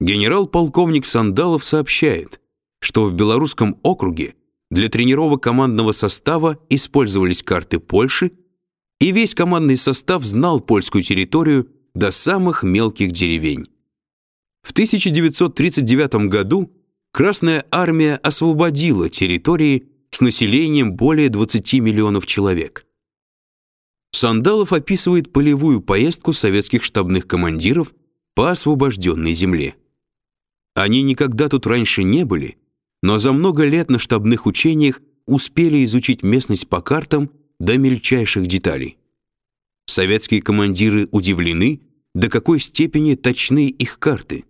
Генерал-полковник Сандалов сообщает, что в Белорусском округе для тренировок командного состава использовались карты Польши, и весь командный состав знал польскую территорию до самых мелких деревень. В 1939 году Красная армия освободила территории с населением более 20 миллионов человек. Сандалов описывает полевую поездку советских штабных командиров по освобожденной земле. Они никогда тут раньше не были, но за много лет на штабных учениях успели изучить местность по картам до мельчайших деталей. Советские командиры удивлены, до какой степени точны их карты.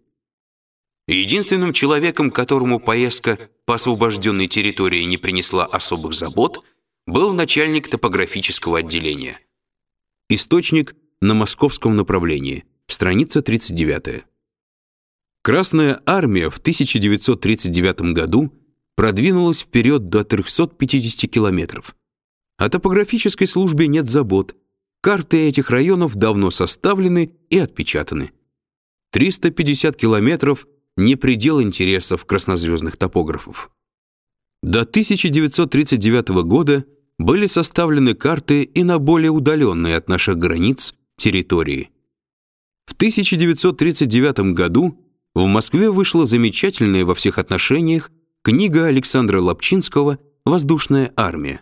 Единственным человеком, которому поездка по освобожденной территории не принесла особых забот, был начальник топографического отделения. Источник на московском направлении, страница 39. Красная армия в 1939 году продвинулась вперед до 350 километров. О топографической службе нет забот. Карты этих районов давно составлены и отпечатаны. 350 километров не предел интересов краснозвездных топографов. До 1939 года были составлены карты и на более удаленные от наших границ территории. В 1939 году в Москве вышла замечательная во всех отношениях книга Александра Лапчинского «Воздушная армия».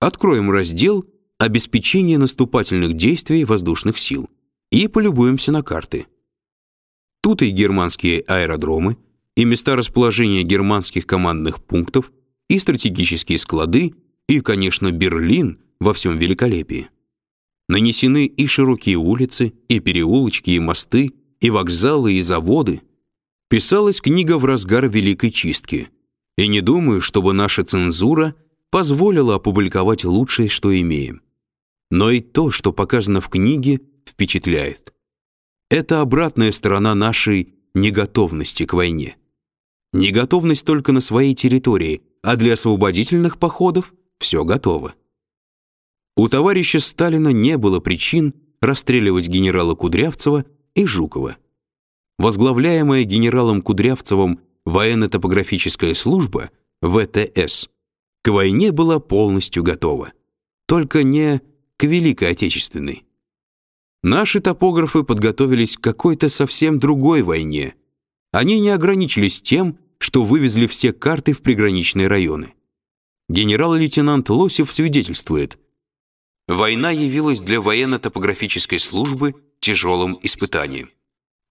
Откроем раздел «Обеспечение наступательных действий воздушных сил» и полюбуемся на карты. Тут и германские аэродромы, и места расположения германских командных пунктов, и стратегические склады, и, конечно, Берлин во всем великолепии. Нанесены и широкие улицы, и переулочки, и мосты, и вокзалы, и заводы. Писалась книга в разгар Великой Чистки. И не думаю, чтобы наша цензура позволила опубликовать лучшее, что имеем. Но и то, что показано в книге, впечатляет. Это обратная сторона нашей неготовности к войне. Неготовность только на своей территории, а для освободительных походов все готово. У товарища Сталина не было причин расстреливать генерала Кудрявцева и Жукова. Возглавляемая генералом Кудрявцевым военно-топографическая служба ВТС к войне была полностью готова, только не к Великой Отечественной. Наши топографы подготовились к какой-то совсем другой войне. Они не ограничились тем, что вывезли все карты в приграничные районы. Генерал-лейтенант Лосев свидетельствует: Война явилась для военно-топографической службы тяжелым испытанием.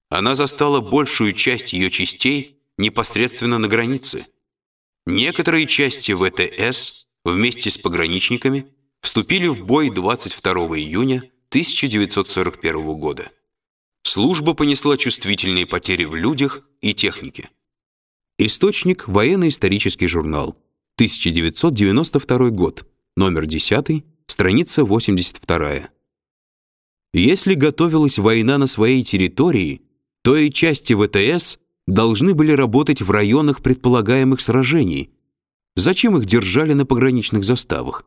Она застала большую часть ее частей непосредственно на границе. Некоторые части ВТС вместе с пограничниками вступили в бой 22 июня 1941 года. Служба понесла чувствительные потери в людях и технике. Источник военно-исторический журнал. 1992 год. Номер 10, страница 82. Если готовилась война на своей территории, то и части ВТС должны были работать в районах предполагаемых сражений. Зачем их держали на пограничных заставах?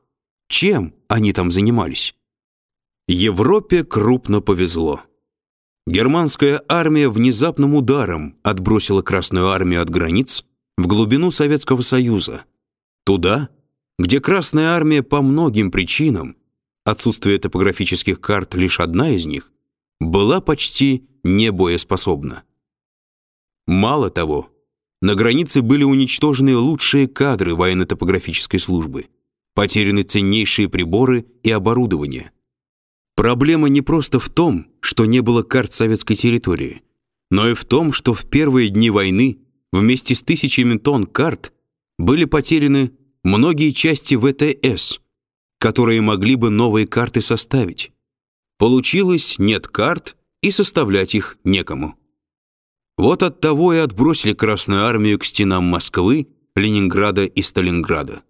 Чем они там занимались? Европе крупно повезло. Германская армия внезапным ударом отбросила Красную армию от границ в глубину Советского Союза, туда, где Красная армия по многим причинам отсутствие топографических карт лишь одна из них, была почти не боеспособна. Мало того, на границе были уничтожены лучшие кадры военно-топографической службы, потеряны ценнейшие приборы и оборудование. Проблема не просто в том, что не было карт советской территории, но и в том, что в первые дни войны вместе с тысячами тонн карт были потеряны многие части ВТС, которые могли бы новые карты составить. Получилось нет карт, и составлять их некому. Вот от того и отбросили Красную армию к стенам Москвы, Ленинграда и Сталинграда.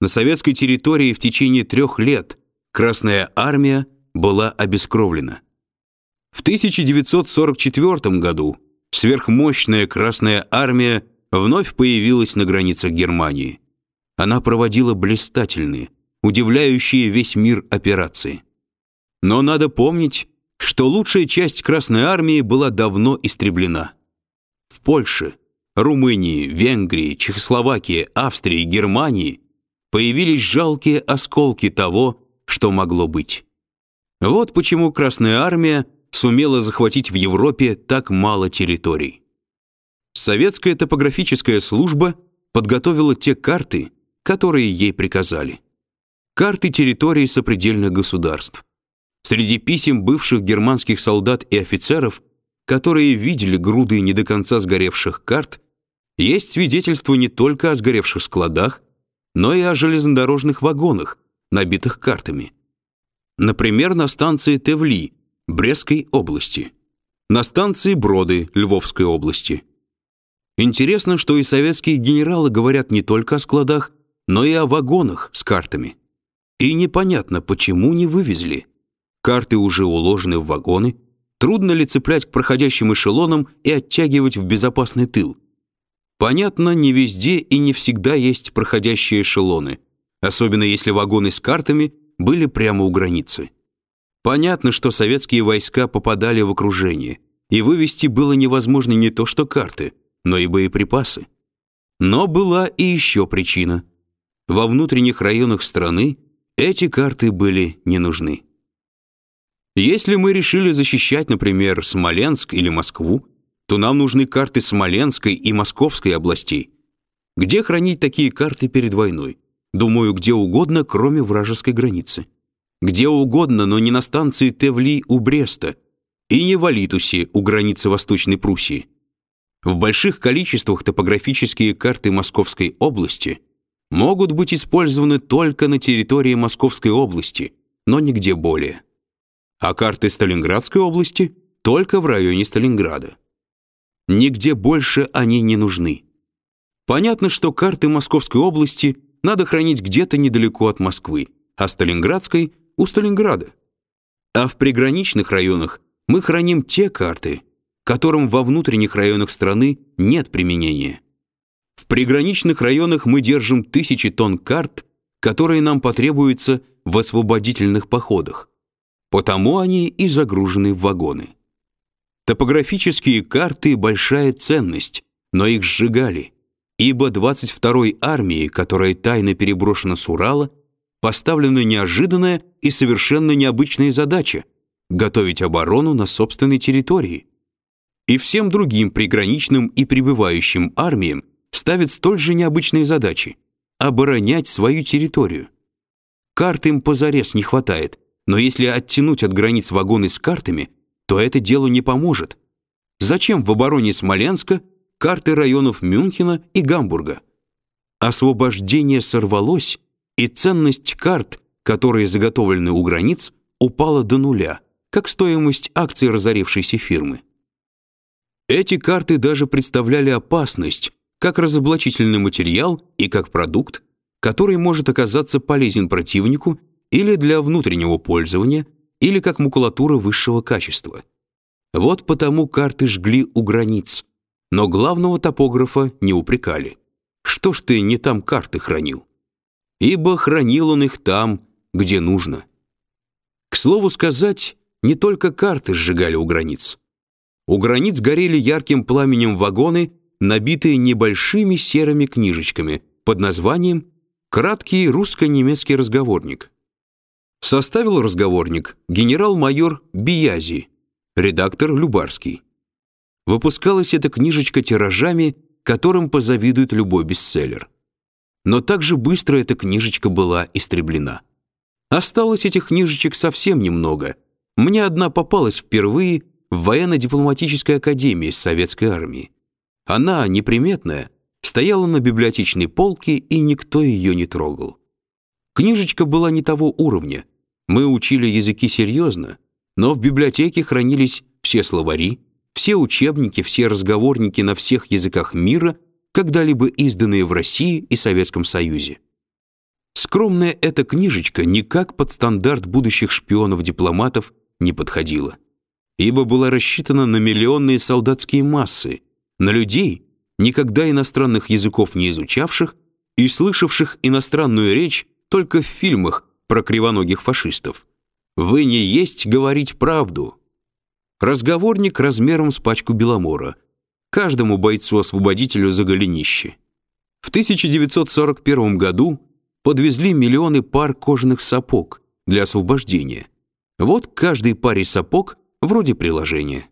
На советской территории в течение трех лет Красная армия была обескровлена. В 1944 году сверхмощная Красная армия вновь появилась на границах Германии. Она проводила блистательные, удивляющие весь мир операции. Но надо помнить, что лучшая часть Красной армии была давно истреблена. В Польше, Румынии, Венгрии, Чехословакии, Австрии, Германии появились жалкие осколки того, что могло быть. Вот почему Красная Армия сумела захватить в Европе так мало территорий. Советская топографическая служба подготовила те карты, которые ей приказали. Карты территорий сопредельных государств. Среди писем бывших германских солдат и офицеров, которые видели груды не до конца сгоревших карт, есть свидетельство не только о сгоревших складах, но и о железнодорожных вагонах, набитых картами. Например, на станции Тевли, Брестской области, на станции Броды Львовской области. Интересно, что и советские генералы говорят не только о складах, но и о вагонах с картами. И непонятно, почему не вывезли. Карты уже уложены в вагоны, трудно ли цеплять к проходящим эшелонам и оттягивать в безопасный тыл. Понятно, не везде и не всегда есть проходящие эшелоны, особенно если вагоны с картами были прямо у границы. Понятно, что советские войска попадали в окружение, и вывести было невозможно не то что карты, но и боеприпасы. Но была и еще причина. Во внутренних районах страны эти карты были не нужны. Если мы решили защищать, например, Смоленск или Москву, то нам нужны карты Смоленской и Московской областей. Где хранить такие карты перед войной? Думаю, где угодно, кроме вражеской границы. Где угодно, но не на станции Тевли у Бреста и не в Алитусе у границы Восточной Пруссии. В больших количествах топографические карты Московской области могут быть использованы только на территории Московской области, но нигде более. А карты Сталинградской области только в районе Сталинграда. Нигде больше они не нужны. Понятно, что карты Московской области надо хранить где-то недалеко от Москвы, а Сталинградской — у Сталинграда. А в приграничных районах мы храним те карты, которым во внутренних районах страны нет применения. В приграничных районах мы держим тысячи тонн карт, которые нам потребуются в освободительных походах. Потому они и загружены в вагоны. Топографические карты — большая ценность, но их сжигали, ибо 22-й армии, которая тайно переброшена с Урала, поставлена неожиданная и совершенно необычная задача — готовить оборону на собственной территории. И всем другим приграничным и прибывающим армиям ставят столь же необычные задачи — оборонять свою территорию. Карт им позарез не хватает, но если оттянуть от границ вагоны с картами — то это делу не поможет. Зачем в обороне Смоленска карты районов Мюнхена и Гамбурга? Освобождение сорвалось, и ценность карт, которые заготовлены у границ, упала до нуля, как стоимость акций разорившейся фирмы. Эти карты даже представляли опасность, как разоблачительный материал и как продукт, который может оказаться полезен противнику или для внутреннего пользования – или как макулатура высшего качества. Вот потому карты жгли у границ, но главного топографа не упрекали. Что ж ты не там карты хранил? Ибо хранил он их там, где нужно. К слову сказать, не только карты сжигали у границ. У границ горели ярким пламенем вагоны, набитые небольшими серыми книжечками под названием «Краткий русско-немецкий разговорник». Составил разговорник генерал-майор Биязи, редактор Любарский. Выпускалась эта книжечка тиражами, которым позавидует любой бестселлер. Но также быстро эта книжечка была истреблена. Осталось этих книжечек совсем немного. Мне одна попалась впервые в военно-дипломатической академии Советской армии. Она, неприметная, стояла на библиотечной полке, и никто ее не трогал. Книжечка была не того уровня, мы учили языки серьезно, но в библиотеке хранились все словари, все учебники, все разговорники на всех языках мира, когда-либо изданные в России и Советском Союзе. Скромная эта книжечка никак под стандарт будущих шпионов-дипломатов не подходила, ибо была рассчитана на миллионные солдатские массы, на людей, никогда иностранных языков не изучавших и слышавших иностранную речь только в фильмах про кривоногих фашистов. Вы не есть говорить правду. Разговорник размером с пачку беломора. каждому бойцу-освободителю за голенище. В 1941 году подвезли миллионы пар кожаных сапог для освобождения. Вот каждой паре сапог вроде приложения.